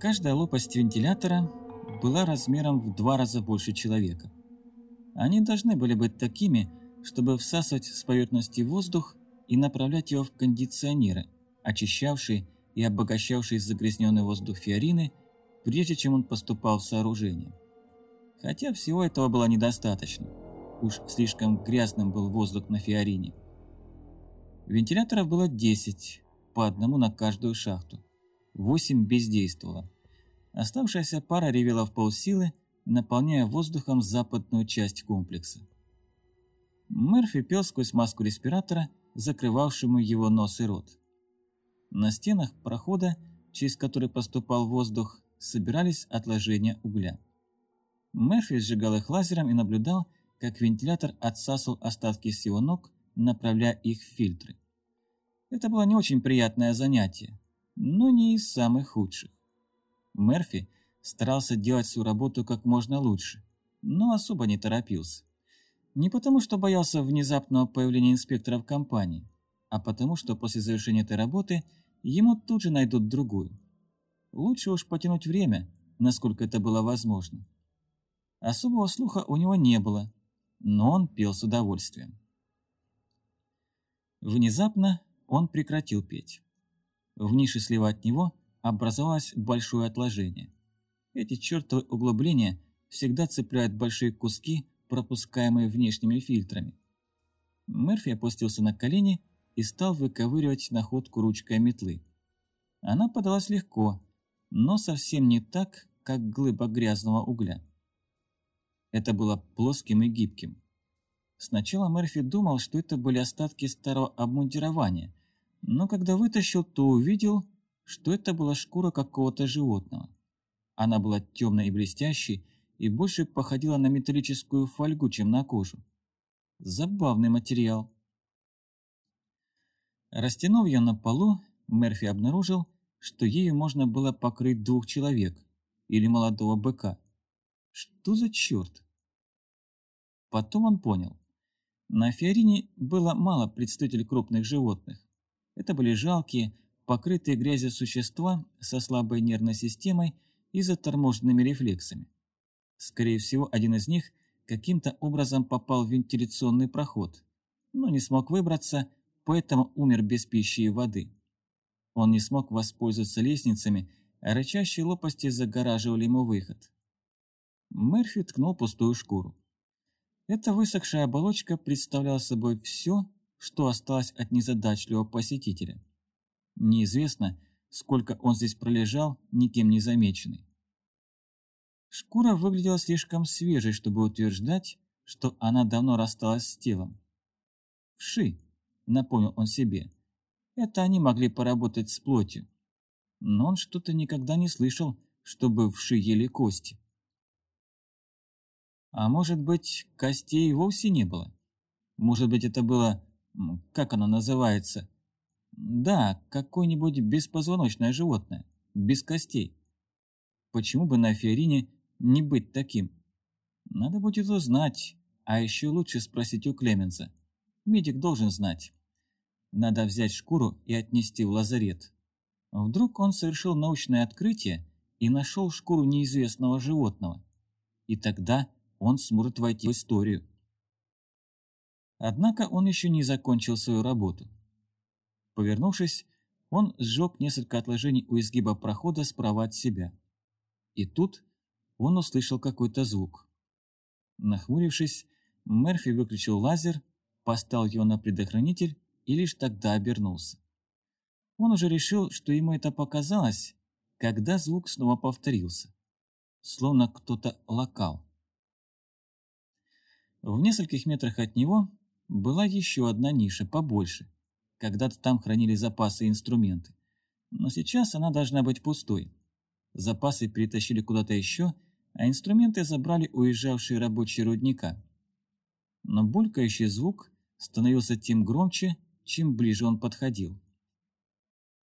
Каждая лопасть вентилятора была размером в два раза больше человека. Они должны были быть такими, чтобы всасывать с поверхности воздух и направлять его в кондиционеры, очищавшие и обогащавшие загрязненный воздух фиорины, прежде чем он поступал в сооружение. Хотя всего этого было недостаточно. Уж слишком грязным был воздух на фиорине. Вентиляторов было 10, по одному на каждую шахту. Восемь бездействовало. Оставшаяся пара ревела в полсилы, наполняя воздухом западную часть комплекса. Мерфи пел сквозь маску респиратора, закрывавшему его нос и рот. На стенах прохода, через который поступал воздух, собирались отложения угля. Мерфи сжигал их лазером и наблюдал, как вентилятор отсасывал остатки с его ног, направляя их в фильтры. Это было не очень приятное занятие, но не из самых худших. Мерфи старался делать свою работу как можно лучше, но особо не торопился. Не потому, что боялся внезапного появления инспектора в компании, а потому, что после завершения этой работы ему тут же найдут другую. Лучше уж потянуть время, насколько это было возможно. Особого слуха у него не было, но он пел с удовольствием. Внезапно он прекратил петь. В нише слева от него образовалось большое отложение. Эти чертовы углубления всегда цепляют большие куски, пропускаемые внешними фильтрами. Мерфи опустился на колени и стал выковыривать находку ручкой метлы. Она подалась легко, но совсем не так, как глыба грязного угля. Это было плоским и гибким. Сначала Мерфи думал, что это были остатки старого обмундирования, но когда вытащил, то увидел, что это была шкура какого-то животного. Она была темной и блестящей, и больше походила на металлическую фольгу, чем на кожу. Забавный материал. Растянув ее на полу, Мерфи обнаружил, что ею можно было покрыть двух человек или молодого быка. Что за черт? Потом он понял. На Фиорине было мало представителей крупных животных. Это были жалкие, покрытые грязью существа со слабой нервной системой и заторможенными рефлексами. Скорее всего, один из них каким-то образом попал в вентиляционный проход, но не смог выбраться, поэтому умер без пищи и воды. Он не смог воспользоваться лестницами, а рычащие лопасти загораживали ему выход. Мерфи ткнул пустую шкуру. Эта высохшая оболочка представляла собой все, что осталось от незадачливого посетителя. Неизвестно, сколько он здесь пролежал, никем не замеченный. Шкура выглядела слишком свежей, чтобы утверждать, что она давно рассталась с телом. «Вши», — напомнил он себе, — «это они могли поработать с плотью». Но он что-то никогда не слышал, чтобы вши ели кости. А может быть, костей вовсе не было? Может быть, это было как оно называется? Да, какое-нибудь беспозвоночное животное, без костей. Почему бы на Фиорине не быть таким? Надо будет узнать, а еще лучше спросить у Клеменса. Медик должен знать. Надо взять шкуру и отнести в лазарет. Вдруг он совершил научное открытие и нашел шкуру неизвестного животного. И тогда он сможет войти в историю. Однако он еще не закончил свою работу. Повернувшись, он сжег несколько отложений у изгиба прохода справа от себя. И тут он услышал какой-то звук. Нахмурившись, Мерфи выключил лазер, поставил его на предохранитель и лишь тогда обернулся. Он уже решил, что ему это показалось, когда звук снова повторился, словно кто-то локал. В нескольких метрах от него была еще одна ниша, побольше. Когда-то там хранили запасы и инструменты. Но сейчас она должна быть пустой. Запасы перетащили куда-то еще, а инструменты забрали уезжавшие рабочие рудника. Но булькающий звук становился тем громче, чем ближе он подходил.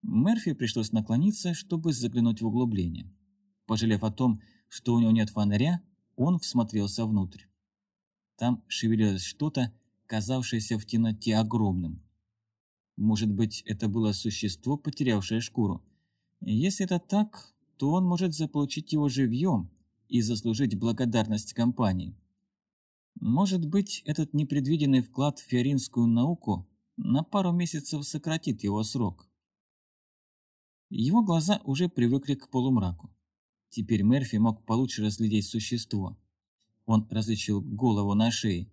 Мерфи пришлось наклониться, чтобы заглянуть в углубление. Пожалев о том, что у него нет фонаря, он всмотрелся внутрь. Там шевелилось что-то, казавшееся в темноте огромным. Может быть, это было существо, потерявшее шкуру. Если это так, то он может заполучить его живьем и заслужить благодарность компании. Может быть, этот непредвиденный вклад в фиоринскую науку на пару месяцев сократит его срок. Его глаза уже привыкли к полумраку. Теперь Мерфи мог получше разглядеть существо. Он различил голову на шее.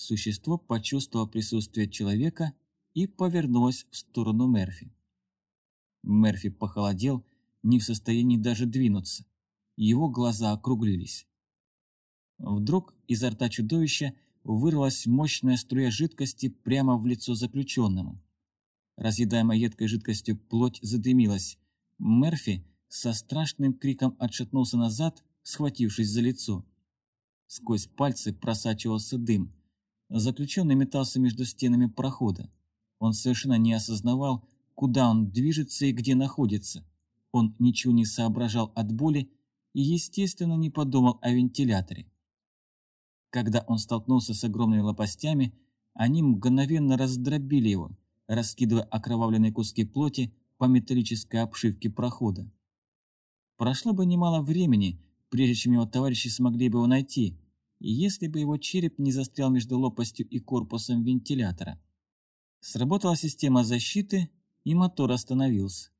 Существо почувствовало присутствие человека и повернулось в сторону Мерфи. Мерфи похолодел, не в состоянии даже двинуться. Его глаза округлились. Вдруг изо рта чудовища вырвалась мощная струя жидкости прямо в лицо заключенному. Разъедаемая едкой жидкостью плоть задымилась. Мерфи со страшным криком отшатнулся назад, схватившись за лицо. Сквозь пальцы просачивался дым. Заключенный метался между стенами прохода. Он совершенно не осознавал, куда он движется и где находится. Он ничего не соображал от боли и, естественно, не подумал о вентиляторе. Когда он столкнулся с огромными лопастями, они мгновенно раздробили его, раскидывая окровавленные куски плоти по металлической обшивке прохода. Прошло бы немало времени, прежде чем его товарищи смогли бы его найти, если бы его череп не застрял между лопастью и корпусом вентилятора. Сработала система защиты, и мотор остановился.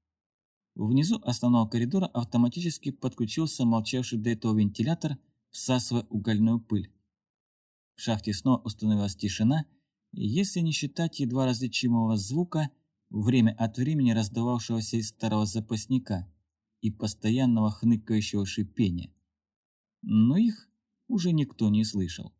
Внизу основного коридора автоматически подключился молчавший до этого вентилятор, всасывая угольную пыль. В шахте снова установилась тишина, если не считать едва различимого звука, время от времени раздававшегося из старого запасника и постоянного хныкающего шипения. Но их уже никто не слышал.